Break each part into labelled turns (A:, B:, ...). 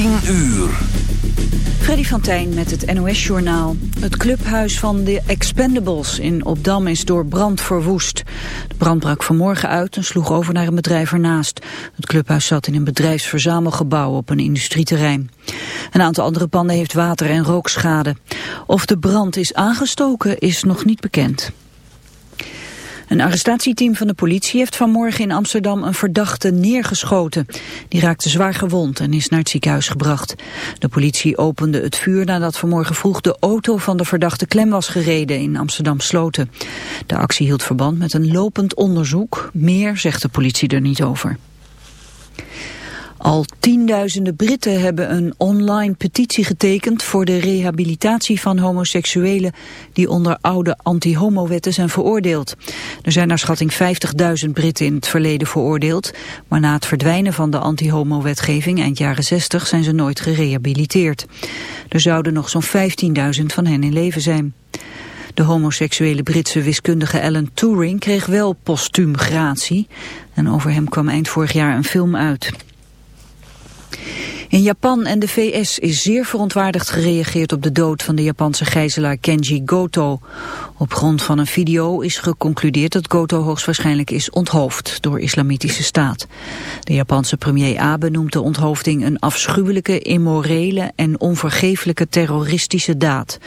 A: 10 uur.
B: Freddy van Tijn met het NOS-journaal. Het clubhuis van de Expendables in Opdam is door brand verwoest. De brand brak vanmorgen uit en sloeg over naar een bedrijf ernaast. Het clubhuis zat in een bedrijfsverzamelgebouw op een industrieterrein. Een aantal andere panden heeft water- en rookschade. Of de brand is aangestoken is nog niet bekend. Een arrestatieteam van de politie heeft vanmorgen in Amsterdam een verdachte neergeschoten. Die raakte zwaar gewond en is naar het ziekenhuis gebracht. De politie opende het vuur nadat vanmorgen vroeg de auto van de verdachte klem was gereden in Amsterdam Sloten. De actie hield verband met een lopend onderzoek. Meer zegt de politie er niet over. Al tienduizenden Britten hebben een online petitie getekend voor de rehabilitatie van homoseksuelen die onder oude anti-homo-wetten zijn veroordeeld. Er zijn naar schatting 50.000 Britten in het verleden veroordeeld, maar na het verdwijnen van de anti-homo-wetgeving eind jaren 60 zijn ze nooit gerehabiliteerd. Er zouden nog zo'n 15.000 van hen in leven zijn. De homoseksuele Britse wiskundige Alan Turing kreeg wel postuum gratie en over hem kwam eind vorig jaar een film uit. In Japan en de VS is zeer verontwaardigd gereageerd op de dood van de Japanse gijzelaar Kenji Goto. Op grond van een video is geconcludeerd dat Goto hoogstwaarschijnlijk is onthoofd door islamitische staat. De Japanse premier Abe noemt de onthoofding een afschuwelijke, immorele en onvergeeflijke terroristische daad.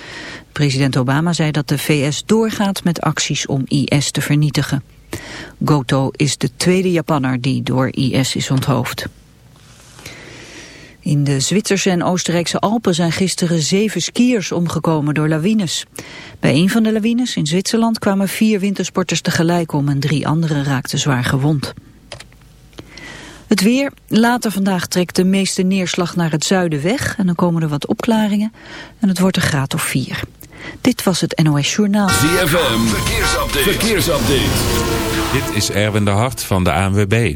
B: President Obama zei dat de VS doorgaat met acties om IS te vernietigen. Goto is de tweede Japanner die door IS is onthoofd. In de Zwitserse en Oostenrijkse Alpen zijn gisteren zeven skiers omgekomen door lawines. Bij een van de lawines in Zwitserland kwamen vier wintersporters tegelijk om en drie anderen raakten zwaar gewond. Het weer. Later vandaag trekt de meeste neerslag naar het zuiden weg en dan komen er wat opklaringen en het wordt een graad of vier. Dit was het NOS Journaal.
A: ZFM. Verkeersupdate. Verkeersupdate.
C: Dit is Erwin de Hart van de ANWB.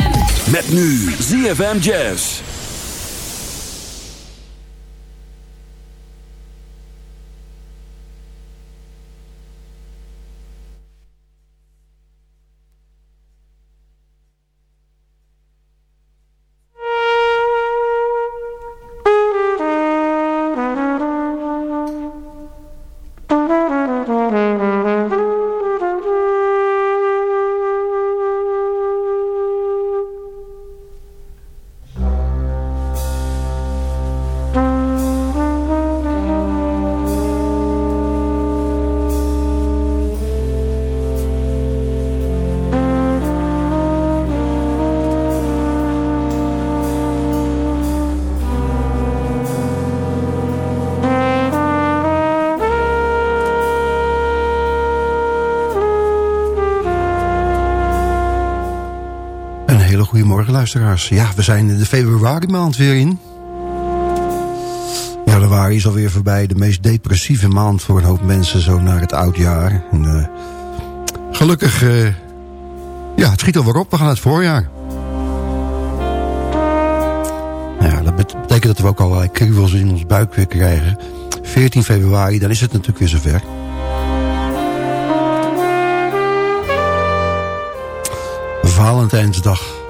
A: Met nu ZFM Jazz.
D: Luisteraars. Ja, we zijn de februari maand weer in. Januari is alweer voorbij. De meest depressieve maand voor een hoop mensen zo naar het oudjaar. En, uh, gelukkig, uh, ja, het schiet alweer op. We gaan naar het voorjaar. Nou ja, dat betekent dat we ook allerlei kriebels in ons buik weer krijgen. 14 februari, dan is het natuurlijk weer zover. Valentijnsdag.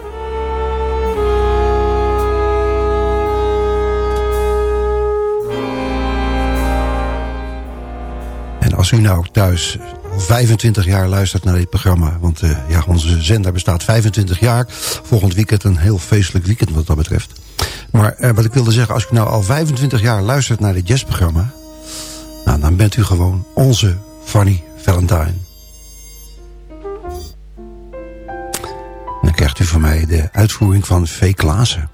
D: Als u nou thuis 25 jaar luistert naar dit programma... want uh, ja, onze zender bestaat 25 jaar. Volgend weekend een heel feestelijk weekend wat dat betreft. Maar uh, wat ik wilde zeggen, als u nou al 25 jaar luistert naar dit jazzprogramma... Nou, dan bent u gewoon onze Fanny Valentine. Dan krijgt u van mij de uitvoering van V. Klaassen.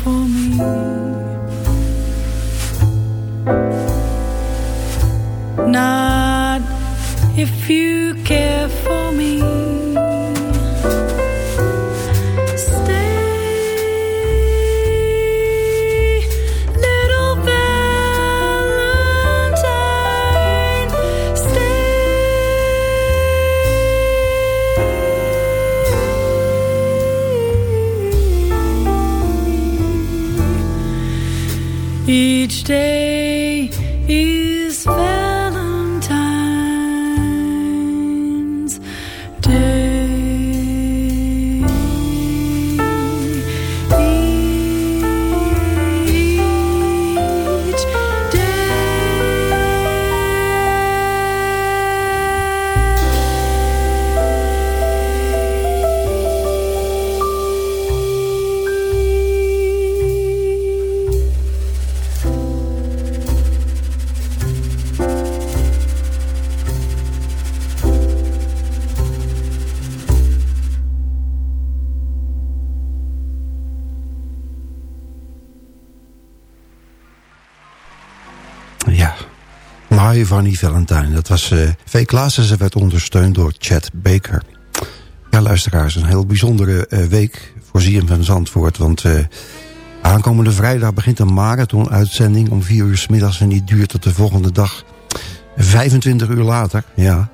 D: For me. Not if you
E: Giovanni Valentine. Dat was uh, V. Klaassen. Ze werd ondersteund door Chad Baker. Ja, luisteraars, een heel bijzondere uh, week voor van Zandvoort. Want uh, aankomende vrijdag begint een marathon-uitzending om vier uur s middags... en die duurt tot de volgende dag 25 uur later. Ja.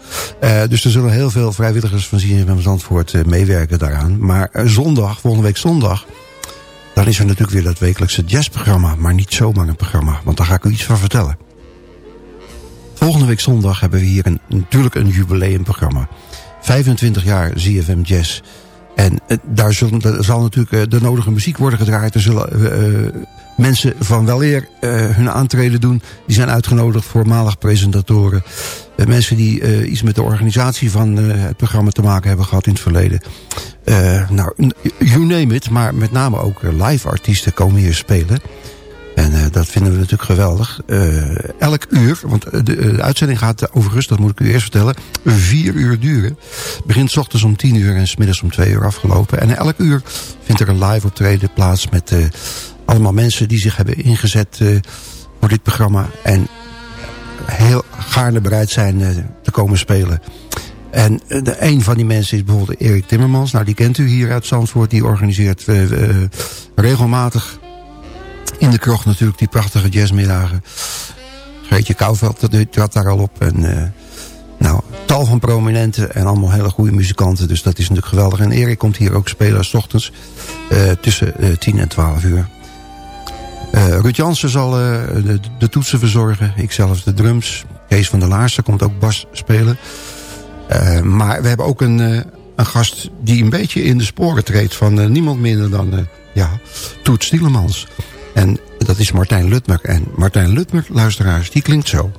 E: dus er zullen heel veel vrijwilligers van van Zandvoort meewerken daaraan. Maar zondag, volgende week zondag... dan is er natuurlijk weer dat wekelijkse jazzprogramma. Maar niet zomaar een programma, want daar ga ik u iets van vertellen. Volgende week zondag hebben we hier een, natuurlijk een jubileumprogramma. 25 jaar ZFM Jazz. En uh, daar, zal natuurlijk uh, de nodige muziek worden gedraaid. Er zullen uh, mensen van weleer hun aantreden doen. Die zijn uitgenodigd, voormalig presentatoren. mensen die iets met de organisatie van het programma te maken hebben gehad in het verleden. nou, you name it. Maar met name ook live artiesten komen hier spelen. En uh, dat vinden we natuurlijk geweldig. Uh, elk uur, want de, de, uitzending gaat overigens, dat moet ik u eerst vertellen, vier uur duren. Begint s ochtends om tien uur en s middags om twee uur afgelopen. En elk uur vindt er een live optreden plaats met allemaal mensen die zich hebben ingezet voor dit programma. En heel gaarne bereid zijn te komen spelen. En de, een van die mensen is bijvoorbeeld Erik Timmermans. Nou, die kent u hier uit Zandvoort. Die organiseert regelmatig in de krocht natuurlijk die prachtige jazzmiddagen. Geetje Kouwveld trad daar al op. En uh, nou, tal van prominenten en allemaal hele goede muzikanten. Dus dat is natuurlijk geweldig. En Erik komt hier ook spelen s ochtends uh, tussen uh, eh, 10 en 12 uur. Ruud Jansen zal de, de, toetsen verzorgen. Ikzelf de drums. Kees van der Laarsen komt ook bas spelen. maar we hebben ook een, een gast die een beetje in de sporen treedt... van niemand minder dan ja, Toet Stielemans. En dat is Martijn Lutmer. En Martijn Lutmer, luisteraars, die klinkt zo.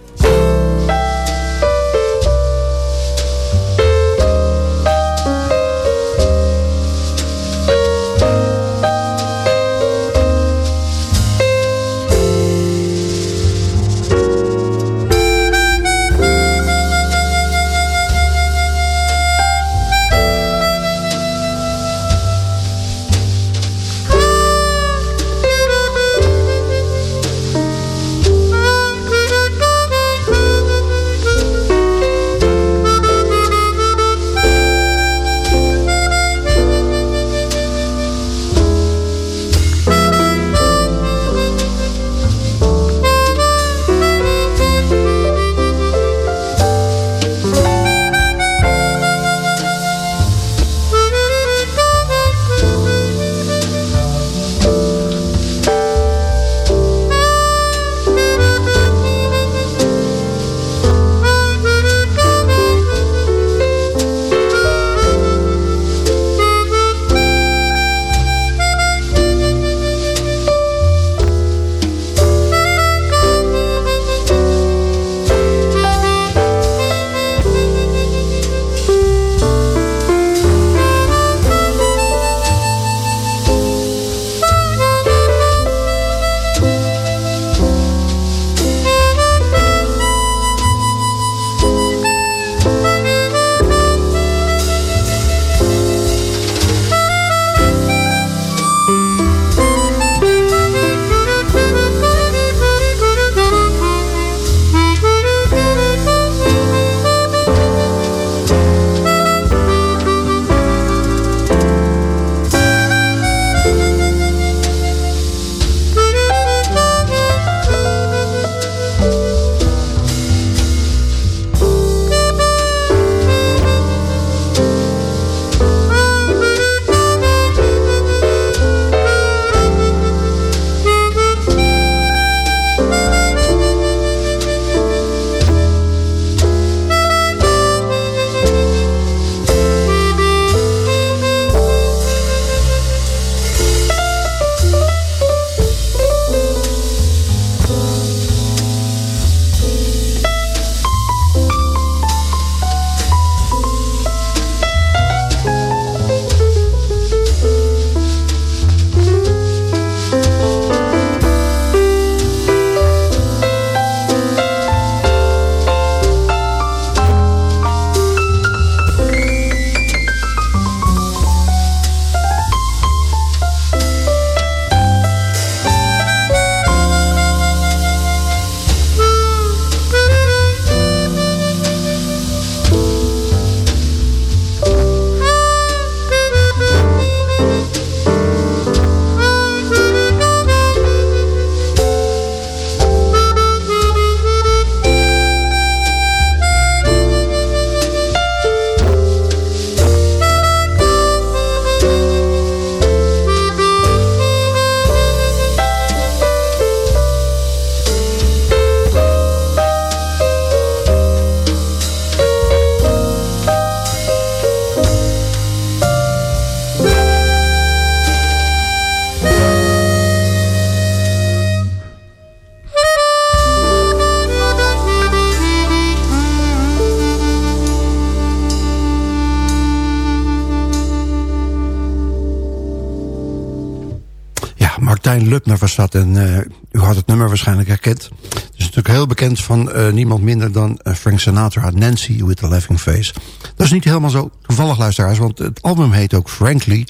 E: Herkend. Het is natuurlijk heel bekend van uh, niemand minder dan uh, Frank Sinatra, Nancy with the Laughing Face. Dat is niet helemaal zo toevallig luisteraars, want het album heet ook Frankly.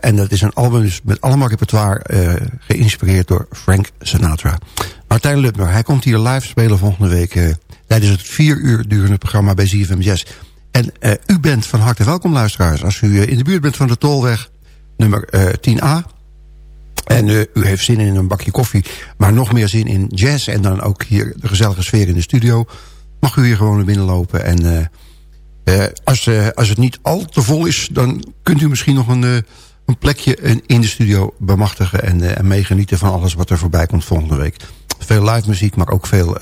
E: en dat is een album dus met allemaal repertoire geïnspireerd door Frank Sinatra. Martijn Lubner, hij komt hier live spelen volgende week tijdens het vier uur durende programma bij ZFM Jazz. En u bent van harte welkom luisteraars. Als u in de buurt bent van de Tolweg nummer 10A en uh, u heeft zin in een bakje koffie, maar nog meer zin in jazz... en dan ook hier de gezellige sfeer in de studio... mag u hier gewoon naar binnen lopen. En uh, uh, als, als het niet al te vol is... dan kunt u misschien nog een, een plekje in de studio bemachtigen... En, en meegenieten van alles wat er voorbij komt volgende week. Veel live muziek, maar ook veel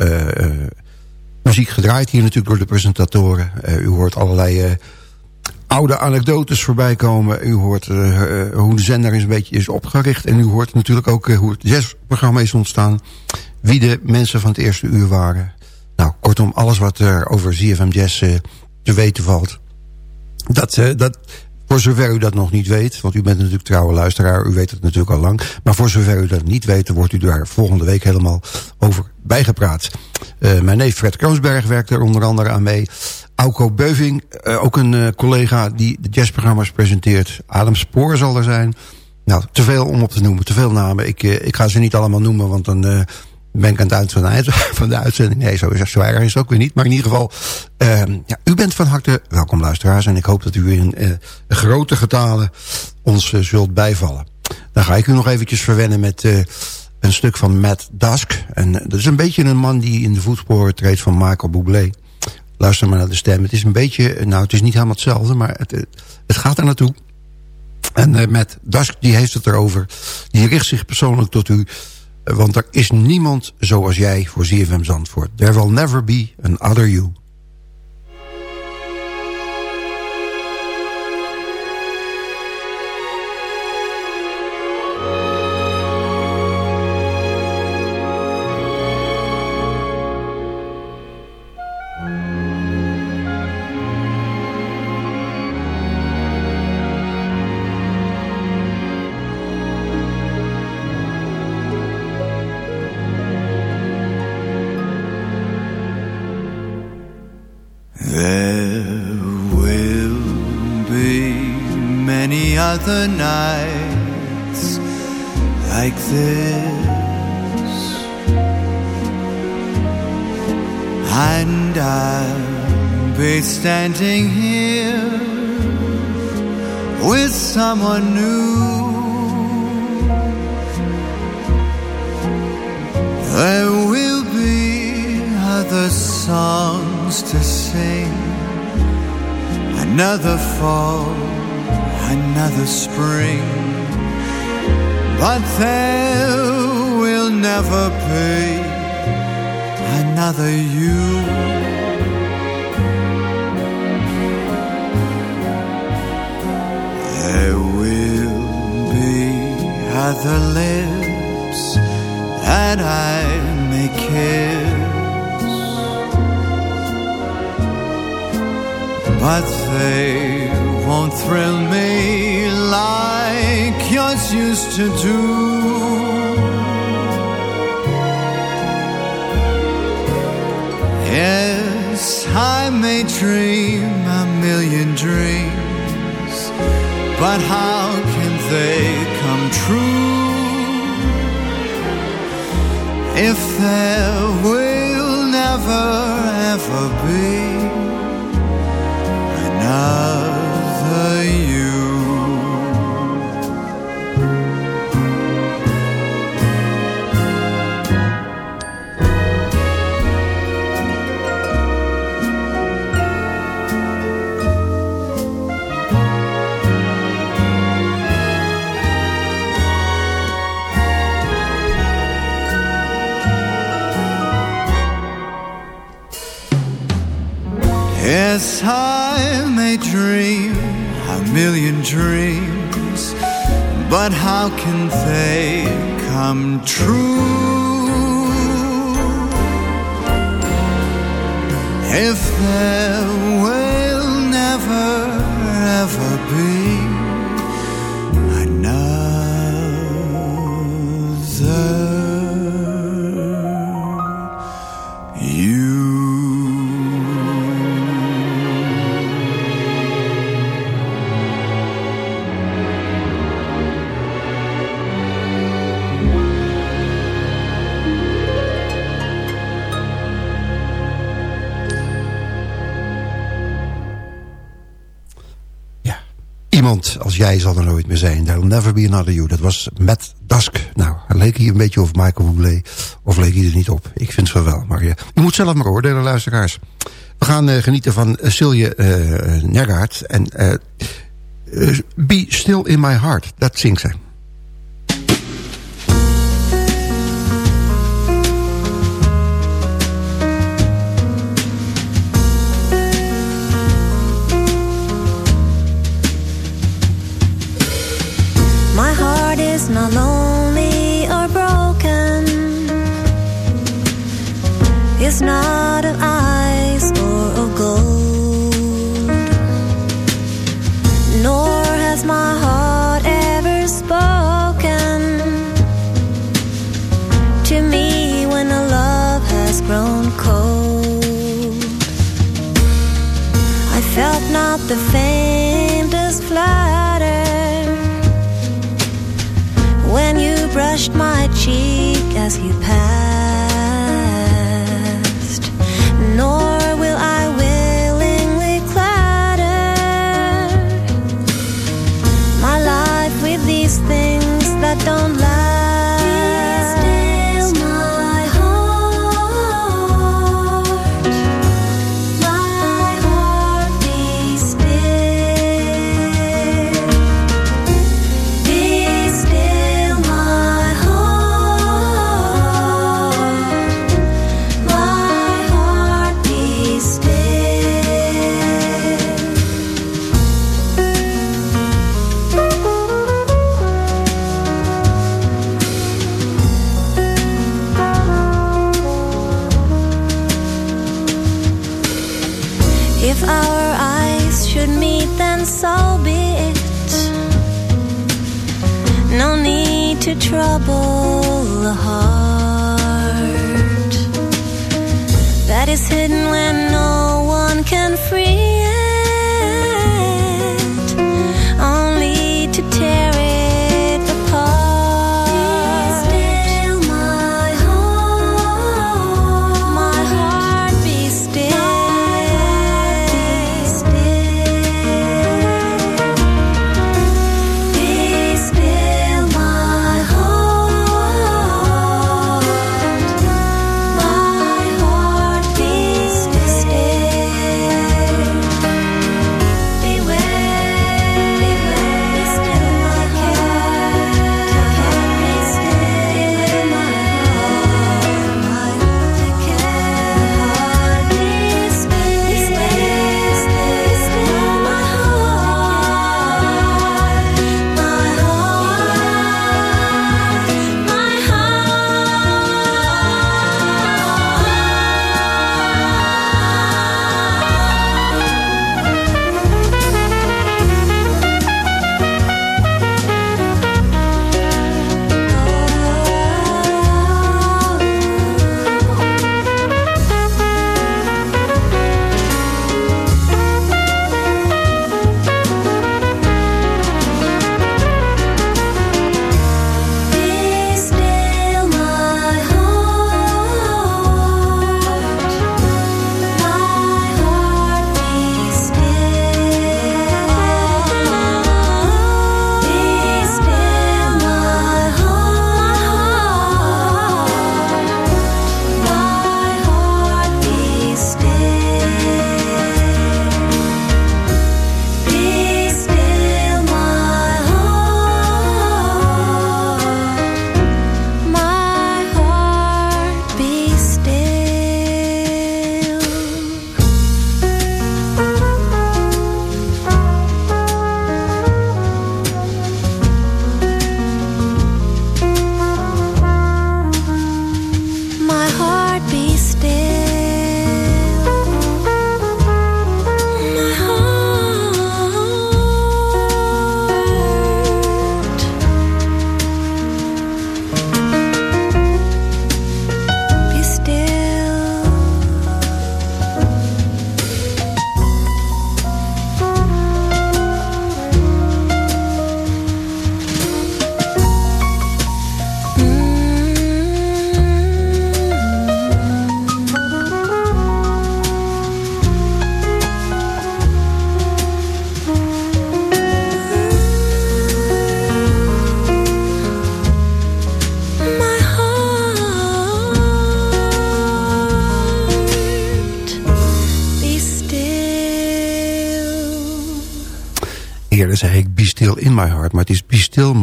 E: muziek gedraaid hier natuurlijk door de presentatoren. u hoort allerlei oude anekdotes voorbij komen. U hoort uh, hoe de zender eens een beetje is opgericht. En u hoort natuurlijk ook uh, hoe het jazzprogramma is ontstaan. Wie de mensen van het eerste uur waren. Nou, kortom, alles wat er over ZFM Jazz te weten valt. Dat, dat, voor zover u dat nog niet weet, want u bent natuurlijk trouwe luisteraar, u weet het natuurlijk al lang. Maar voor zover u dat niet weet, wordt u daar volgende week helemaal over bijgepraat. Mijn neef Fred Kroonsberg werkt er onder andere aan mee. Auko Beuving, uh, ook een uh, collega die de jazzprogramma's presenteert. Adam Spoor zal er zijn. Nou, te veel om op te noemen, te veel namen. Ik, uh, ik ga ze niet allemaal noemen, want dan ben ik aan het eind van de, uitzending. Nee, zo, is, erg is het ook weer niet. Maar in ieder geval, ehm, ja, u bent van harte welkom luisteraars. En ik hoop dat u in een grote getalen ons zult bijvallen. Dan ga ik u nog eventjes verwennen met een stuk van Matt Dusk. En dat is een beetje een man die in de voetsporen treedt van Michael Bublé. Luister maar naar de stem. Het is een beetje, nou het is niet helemaal hetzelfde, maar het, het gaat er naartoe. En uh, met Dusk, die heeft het erover. Die richt zich persoonlijk tot u. Want er is niemand zoals jij voor ZFM Zandvoort. There will never be an other you.
F: Standing here with someone new. There will be other songs to sing Another fall another spring. But there will never be another you other lips that I may kiss But they won't thrill me like yours used to do. Yes, I may dream a million dreams, but how can they come true if there will never ever be Dream a million dreams, but how can they come true? If there will
E: Als jij zal er nooit meer zijn. There'll never be another you. Dat was Matt Dusk. Nou, leek hij een beetje op Michael Bublé. Of leek hij er niet op? Ik vind het wel. Maar ja, je moet zelf maar oordelen, luisteraars. We gaan uh, genieten van uh, Silje uh, Nergaard. En Be Still in My Heart. Dat zingt zij.
G: Not lonely or broken. It's not of ice as you trouble the heart that is hidden when no one can free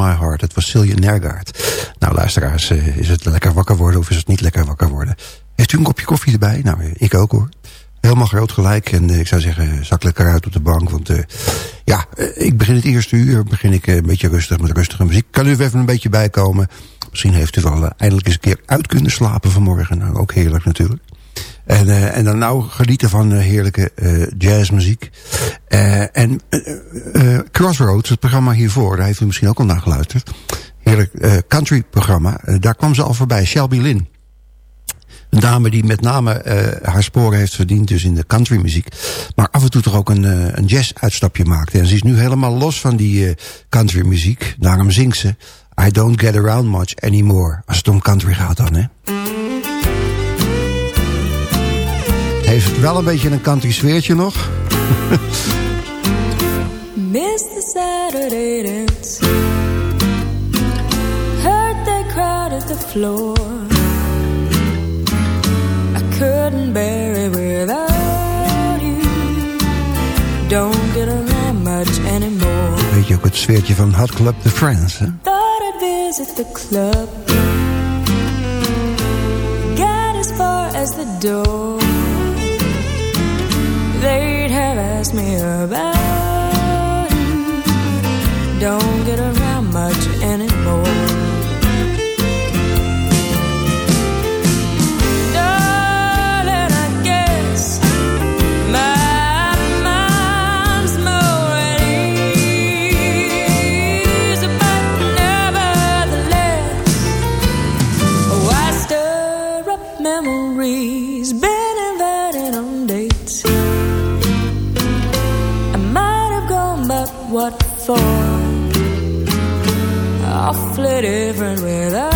G: My.
E: Het was Silje Nergaard. Nou luisteraars, uh, is het lekker wakker worden of is het niet lekker wakker worden? Heeft u een kopje koffie erbij? Nou, ik ook hoor. Helemaal groot gelijk. En uh, ik zou zeggen, zak lekker uit op de bank. Want ja, ik begin het eerste uur begin ik een beetje rustig met rustige muziek. Kan u even een beetje bijkomen? Misschien heeft u wel eindelijk eens een keer uit kunnen slapen vanmorgen. Nou, ook heerlijk natuurlijk. En, uh, en dan nou genieten van uh, heerlijke uh, jazzmuziek. en Crossroads, het programma hiervoor, daar heeft u misschien ook al naar geluisterd. Heerlijk country programma. daar kwam ze al voorbij, Shelby Lynn. Een dame die met name haar sporen heeft verdiend dus in de countrymuziek. Maar af en toe toch ook een, een jazz-uitstapje maakte. En ze is nu helemaal los van die countrymuziek. Daarom zingt ze I don't get around much anymore. Als het om country gaat dan, hè. Wel een beetje een country sfeertje nog.
D: Miss the Saturday dance. Heard they crowded the floor. I couldn't bear it without you. Don't get around much anymore.
E: Weet je ook het sfeertje van Hot Club The Friends, hè?
D: Thought I'd visit the club. Got as far as the door they'd have asked me about. Don't get around much anymore. Different without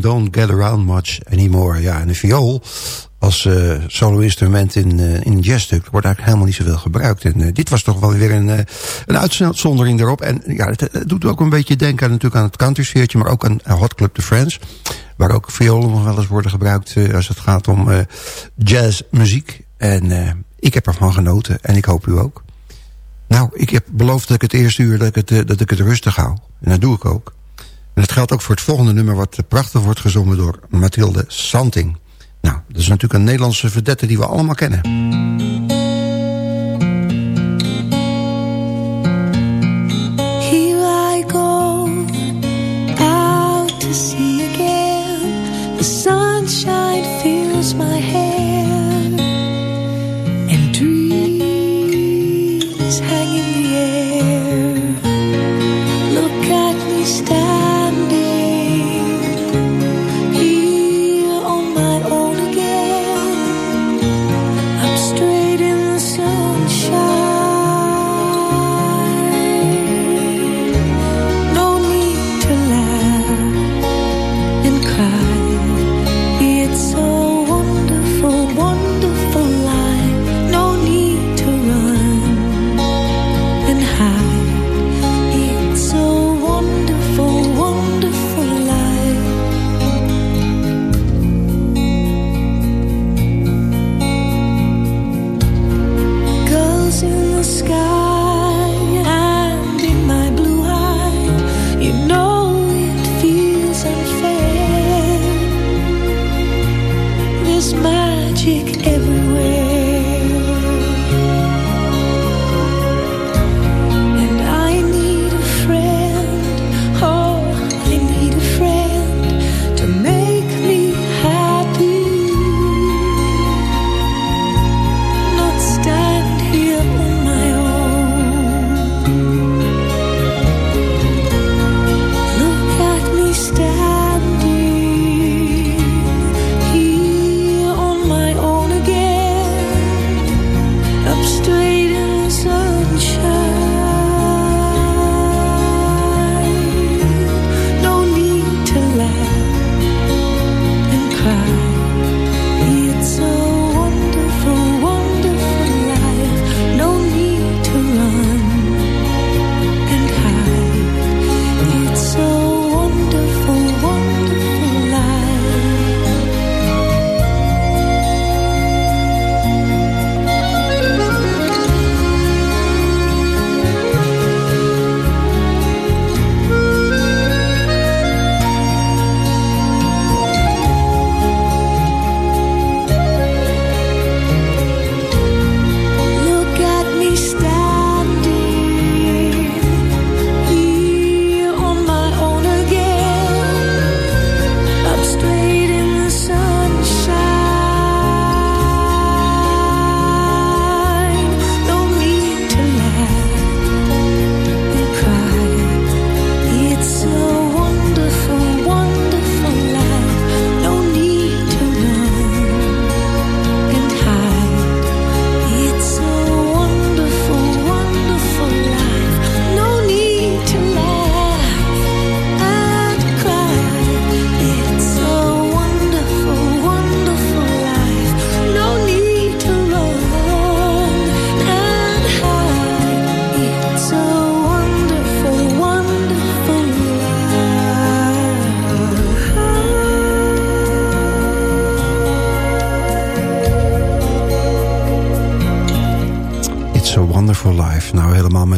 D: Don't Get Around Much Anymore.
E: Ja, en de viool als uh, solo-instrument in, uh, in een jazzstuk wordt eigenlijk helemaal niet zoveel gebruikt. En uh, dit was toch wel weer een, een uitzondering erop. En ja, het, doet ook een beetje denken aan, natuurlijk aan het country sfeertje, maar ook aan Hot Club The Friends. Waar ook violen nog wel eens worden gebruikt als het gaat om jazzmuziek. En ik heb ervan genoten en ik hoop u ook. Nou, ik heb beloofd dat ik het eerste uur dat ik het rustig hou. En dat doe ik ook. En dat geldt ook voor het volgende nummer wat prachtig wordt gezongen door Mathilde Santing. Nou, dat is natuurlijk een Nederlandse verdette die we allemaal kennen.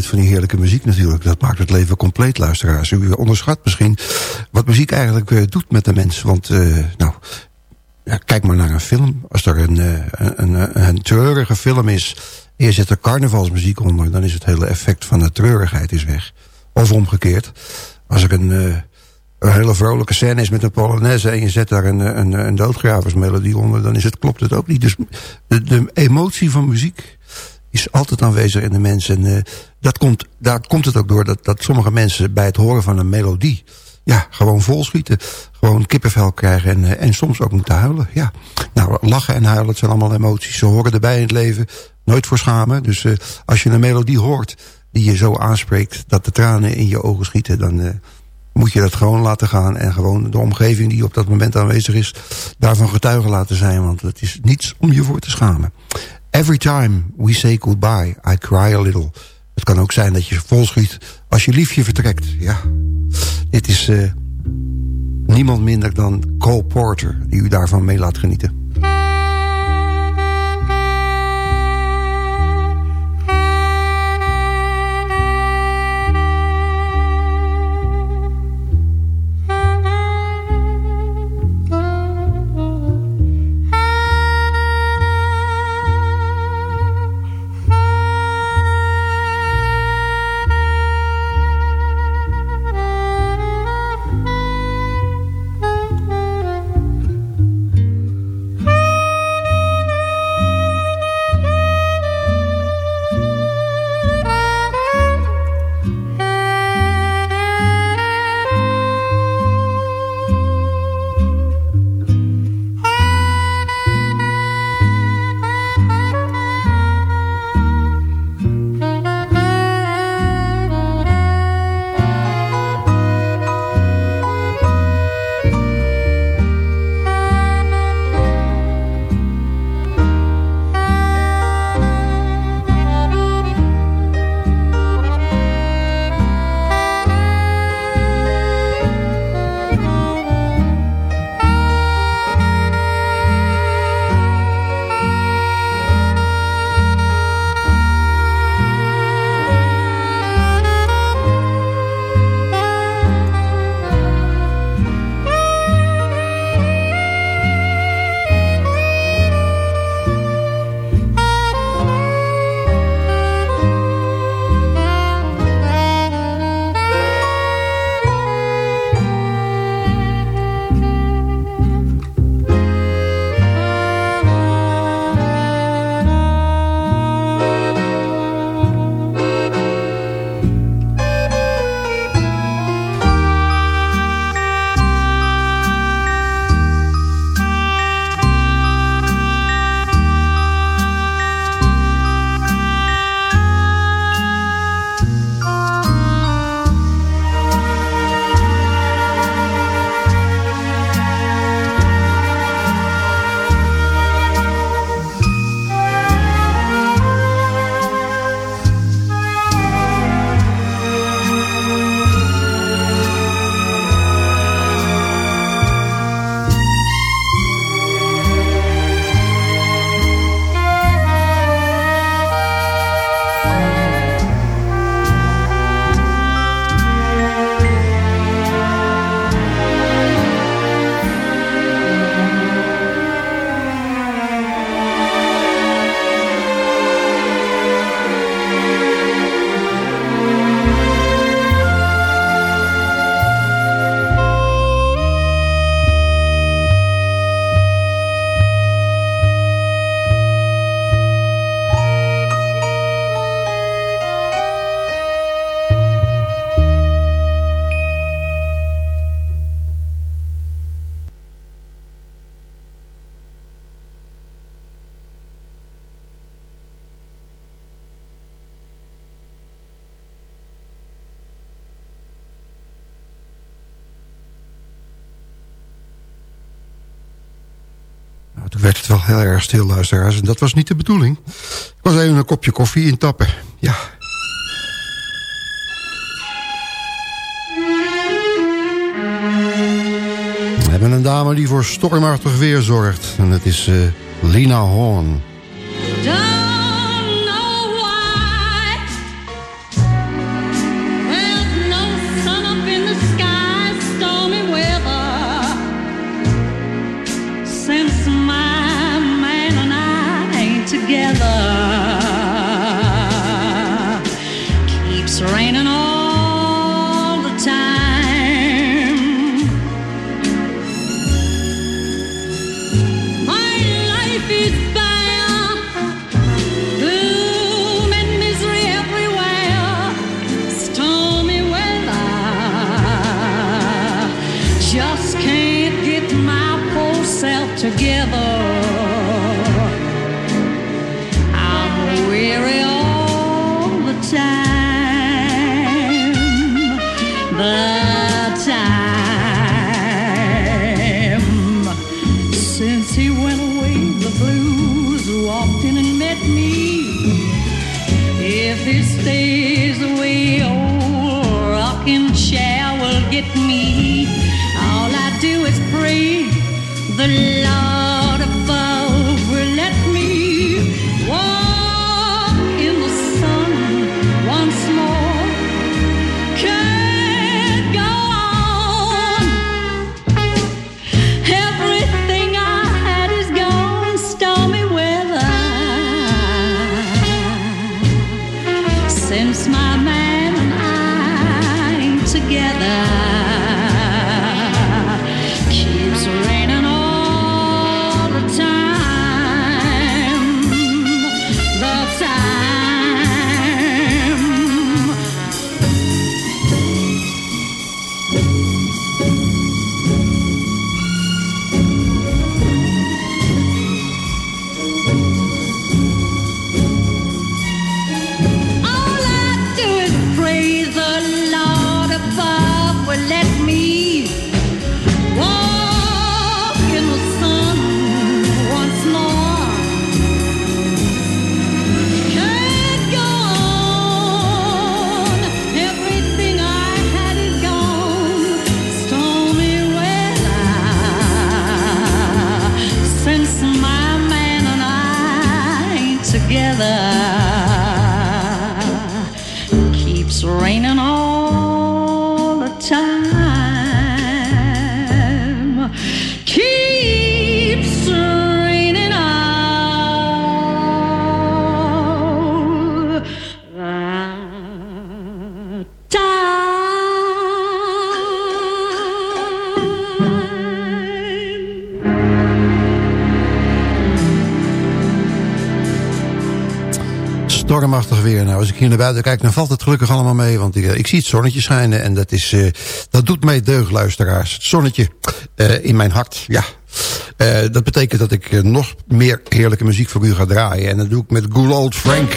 E: Van die heerlijke muziek natuurlijk. Dat maakt het leven compleet, luisteraars. U onderschat misschien wat muziek eigenlijk uh, doet met de mens. Want, uh, nou, ja, kijk maar naar een film. Als er een, een, een, een, treurige film is... en je zet er carnavalsmuziek onder... dan is het hele effect van de treurigheid is weg. Of omgekeerd. Als er een, een hele vrolijke scène is met een polonaise... en je zet daar een, een, een doodgraversmelodie onder... dan is het, klopt het ook niet. Dus de, de emotie van muziek is altijd aanwezig in de mensen. En uh, dat komt, daar komt het ook door dat, dat sommige mensen bij het horen van een melodie... ja, gewoon volschieten. Gewoon kippenvel krijgen en, uh, en soms ook moeten huilen. Ja. Nou, lachen en huilen, het zijn allemaal emoties. Ze horen erbij in het leven. Nooit voor schamen. Dus uh, als je een melodie hoort die je zo aanspreekt... dat de tranen in je ogen schieten... dan moet je dat gewoon laten gaan. En gewoon de omgeving die op dat moment aanwezig is... daarvan getuige laten zijn. Want het is niets om je voor te schamen. Every time we say goodbye, I cry a little. Het kan ook zijn dat je volschiet als je liefje vertrekt. Ja, dit is uh, niemand minder dan Cole Porter... die u daarvan mee laat genieten. Heel erg stil, luisteraars. En dat was niet de bedoeling. Ik was even een kopje koffie intappen. Ja. We hebben een dame die voor stormachtig weer zorgt. En dat is uh, Lina Horn.
H: If he stays away, old rocking chair will get me. All I do is pray the Lord
E: Stormachtig weer. Nou, als ik hier naar buiten kijk, dan valt het gelukkig allemaal mee. Want ik, eh, ik zie het zonnetje schijnen. En dat, is, eh, dat doet mij deugd, luisteraars. Zonnetje eh, in mijn hart, ja. Dat betekent dat ik nog meer heerlijke muziek voor u ga draaien. En dat doe ik met Good Old Frank.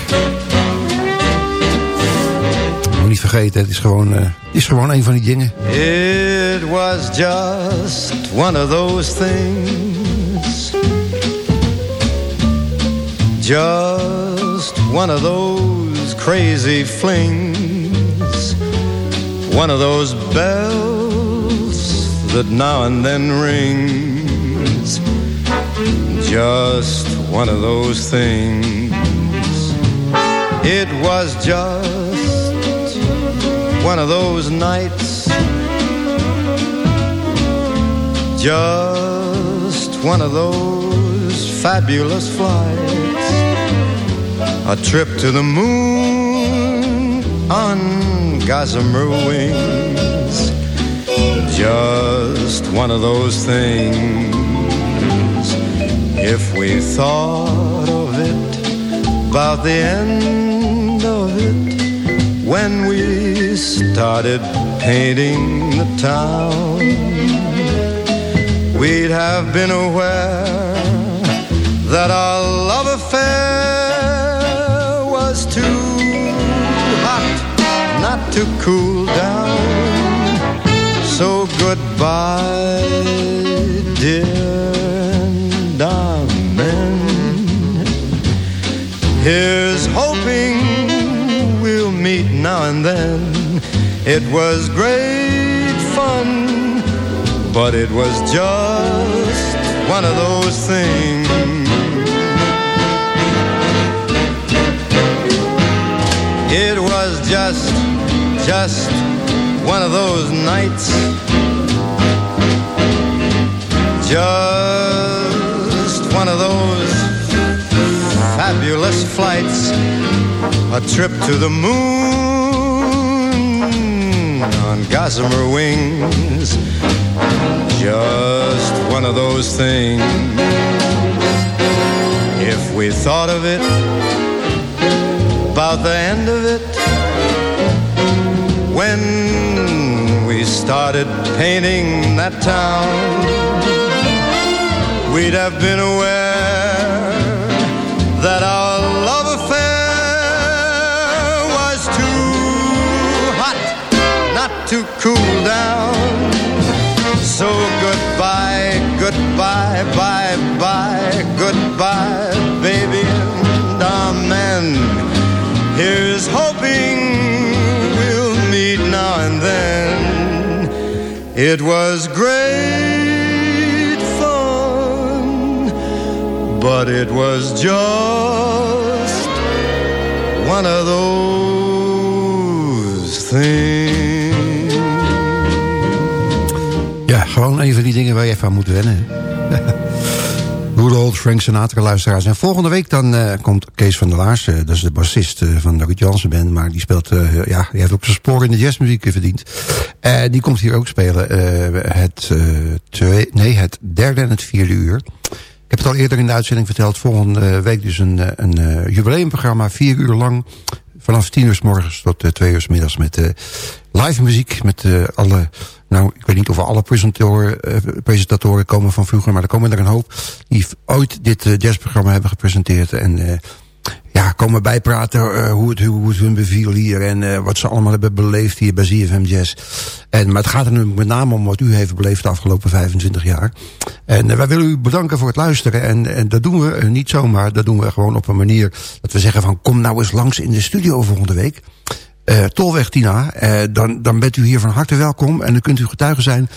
E: Moet niet vergeten, het is gewoon, het is gewoon een van die dingen.
F: It was just one of those things. Just one of those crazy flings. One of those bells that now and then rings. Just one of those things. It was just one of those nights. Just one of those fabulous flights. A trip to the moon on gossamer wings. Just one of those things. If we thought of it, about the end of it, when we started painting the town, we'd have been aware that our to cool down. So goodbye, dear darling. Here's hoping we'll meet now and then. It was great fun But it was just one of those things. It was just just one of those nights. Just one of those fabulous flights. A trip to the moon on gossamer wings. Just one of those things. If we thought of it, about the end of it, when we started painting that town, we'd have been aware that our love affair was too hot not to cool down. Then. It was great fun, but it was just one of those things.
E: Ja, gewoon een van die dingen waar je even aan moet wennen. Good old Frank Sinatra luisteraars. En volgende week dan uh, komt Kees van der Laars. Uh, dat is de bassist uh, van de Ruud Jansen Band. Maar die speelt, ja, die heeft ook zijn spoor in de jazzmuziek verdiend. die komt hier ook spelen. het, nee, het derde en het vierde uur. Ik heb het al eerder in de uitzending verteld. Volgende week dus een, een jubileumprogramma. Vier uur lang. Vanaf tien uur s morgens tot twee uur s middags. Met live muziek. Met alle nou, ik weet niet of alle presentatoren, uh, presentatoren komen van vroeger... maar er komen er een hoop die ooit dit uh, jazzprogramma hebben gepresenteerd. En uh, ja, komen bijpraten hoe, het, hoe hun beviel hier... en wat ze allemaal hebben beleefd hier bij ZFM Jazz. En, maar het gaat er nu met name om wat u heeft beleefd de afgelopen 25 jaar. En wij willen u bedanken voor het luisteren. En, en dat doen we niet zomaar, dat doen we gewoon op een manier... dat we zeggen van kom nou eens langs in de studio volgende week... Uh, Tolweg Tina, uh, dan, dan bent u hier van harte welkom. En dan kunt u getuige zijn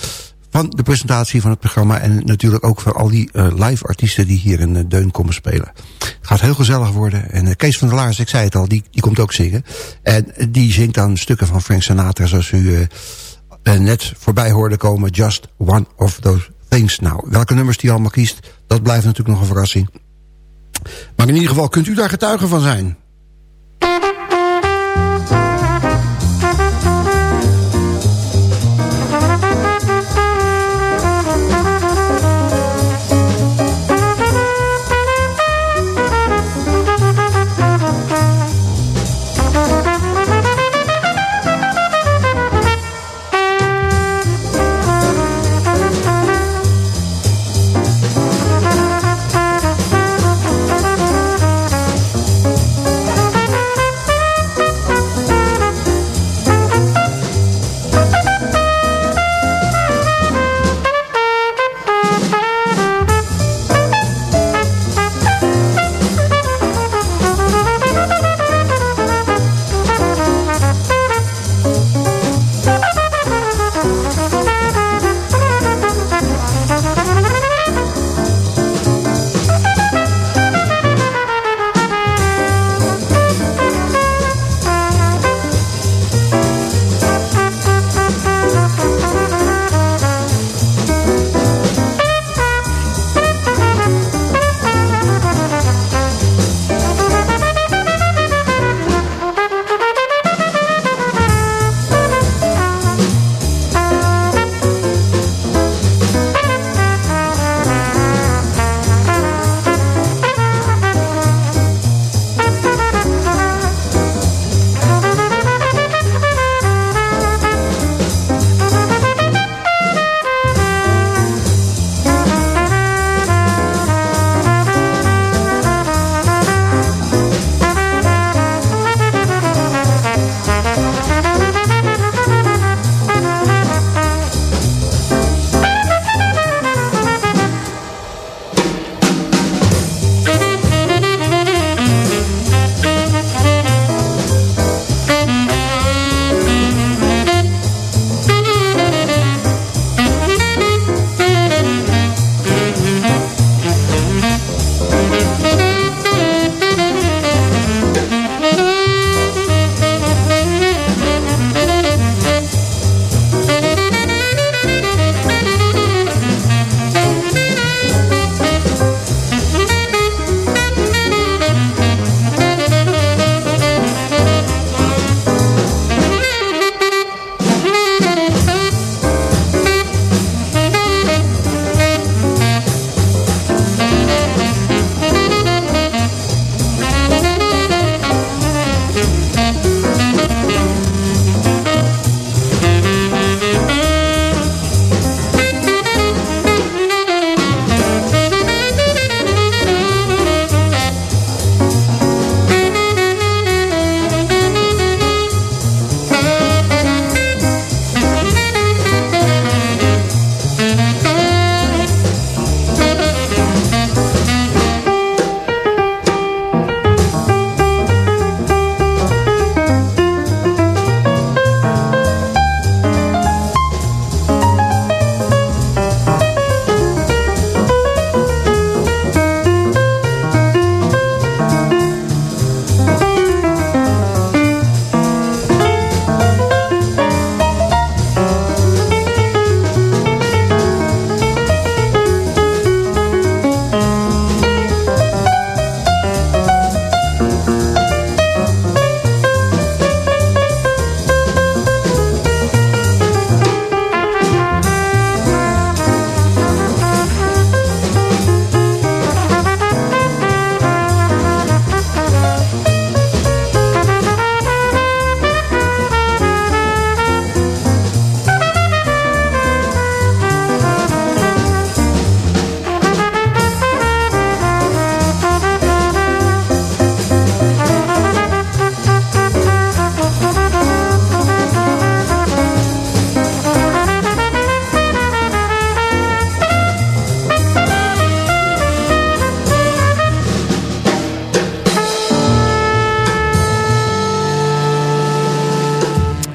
E: van de presentatie van het programma. En natuurlijk ook voor al die uh, live artiesten die hier in Deun komen spelen. Het gaat heel gezellig worden. En Kees van der Laars, ik zei het al, die, die komt ook zingen. En die zingt dan stukken van Frank Sinatra zoals u net voorbij hoorde komen. Just one of those things. Nou, welke nummers die allemaal kiest, dat blijft natuurlijk nog een verrassing. Maar in ieder geval kunt u daar getuige van zijn.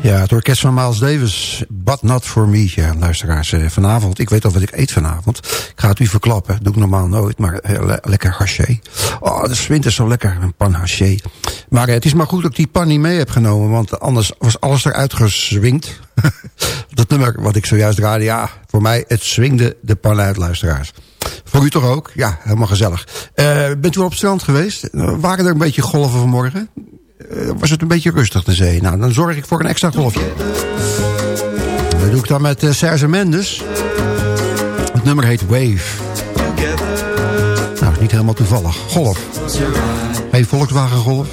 E: Het orkest van Miles Davis. But not for me. Ja, luisteraars, eh, vanavond. Ik weet al wat ik eet vanavond. Ik ga het u verklappen. Doe ik normaal nooit. Maar eh, le lekker haché. Oh, de winter zo lekker. Een pan haché. Maar eh, het is maar goed dat ik die pan niet mee heb genomen. Want anders was alles eruit geswingd. dat nummer wat ik zojuist draaide. Ja, voor mij, het swingde de pan uit, luisteraars. Voor u toch ook? Ja, helemaal gezellig. Bent u op het strand geweest? waren er een beetje golven vanmorgen? Uh, was het een beetje rustig de zee? Nou, dan zorg ik voor een extra golfje. Dat doe ik dan met uh, Serge Mendes. Het nummer heet Wave. Nou, is niet helemaal toevallig. Golf. Hey, Volkswagen Golf.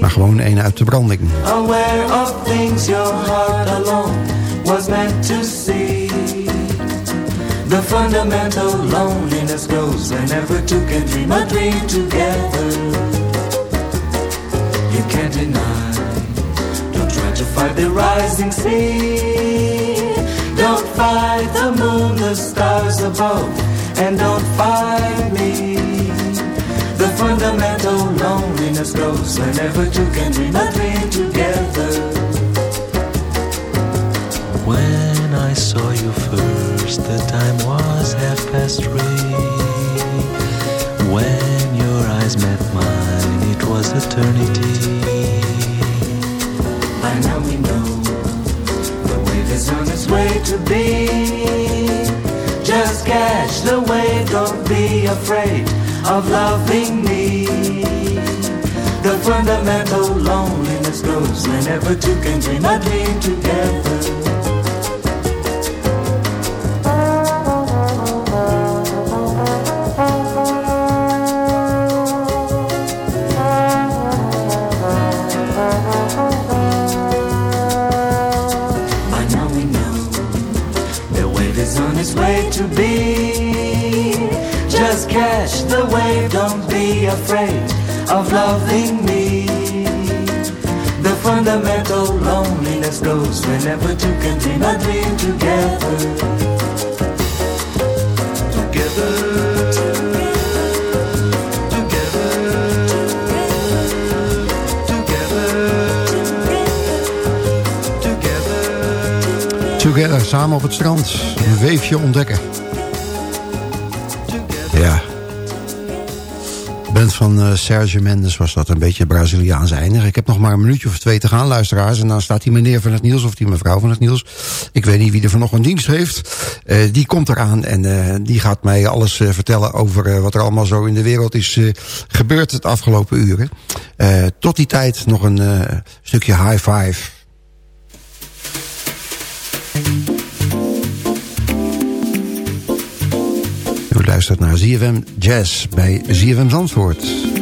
E: Maar gewoon een uit de branding.
I: Aware of things your heart alone was meant to see. The fundamental loneliness grows whenever two can dream a dream together. You can't deny. Don't try to fight the rising sea. Don't fight the moon, the stars above, and don't fight me. The fundamental loneliness grows whenever two can dream a dream together.
J: When I saw you first, the time was half past three. Eternity.
I: By now we know the wave is on its way to be. Just catch the wave, don't be afraid of loving me. The fundamental loneliness grows whenever two can dream a dream together.
E: Samen op het strand. Een weefje ontdekken. Ja. Band van uh, Sergio Mendes was dat een beetje Braziliaans eindig. Ik heb nog maar een minuutje of twee te gaan, luisteraars. En dan staat die meneer van het Niels of die mevrouw van het Niels. Ik weet niet wie er vanochtend dienst heeft. Uh, die komt eraan en uh, die gaat mij alles vertellen over wat er allemaal zo in de wereld is gebeurd het afgelopen uren. tot die tijd nog een stukje high five. U luistert naar ZFM Jazz bij ZFM Zandvoort.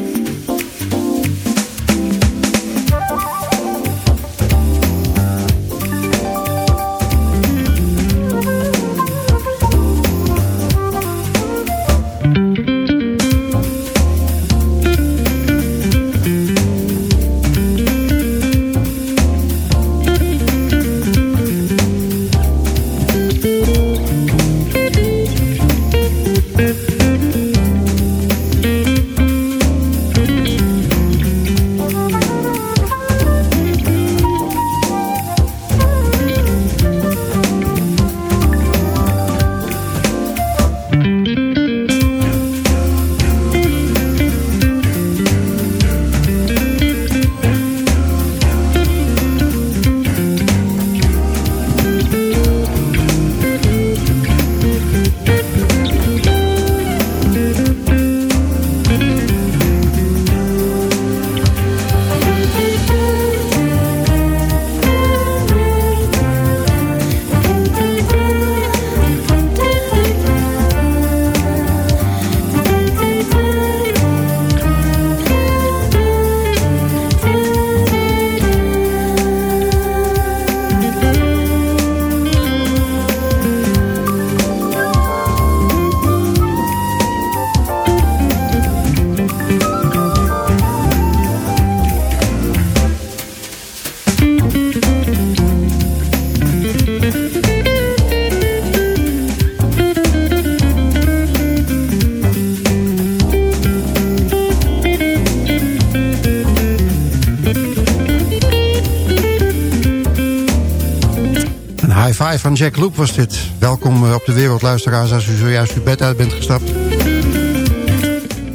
E: Jack Loop was dit. Welkom eh, op de wereld, luisteraars, als u zojuist uw bed uit bent gestapt.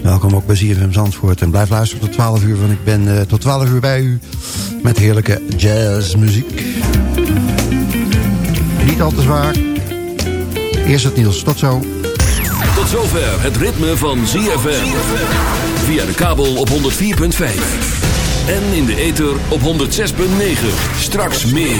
E: Welkom ook bij ZFM Zandvoort. En blijf luisteren tot 12 uur, want ik ben uh, tot 12 uur bij u met heerlijke jazzmuziek. Niet al te zwaar. Eerst het nieuws. Tot zo.
A: Tot zover het ritme van ZFM. Via de kabel op 104.5. En in de ether op 106.9. Straks meer.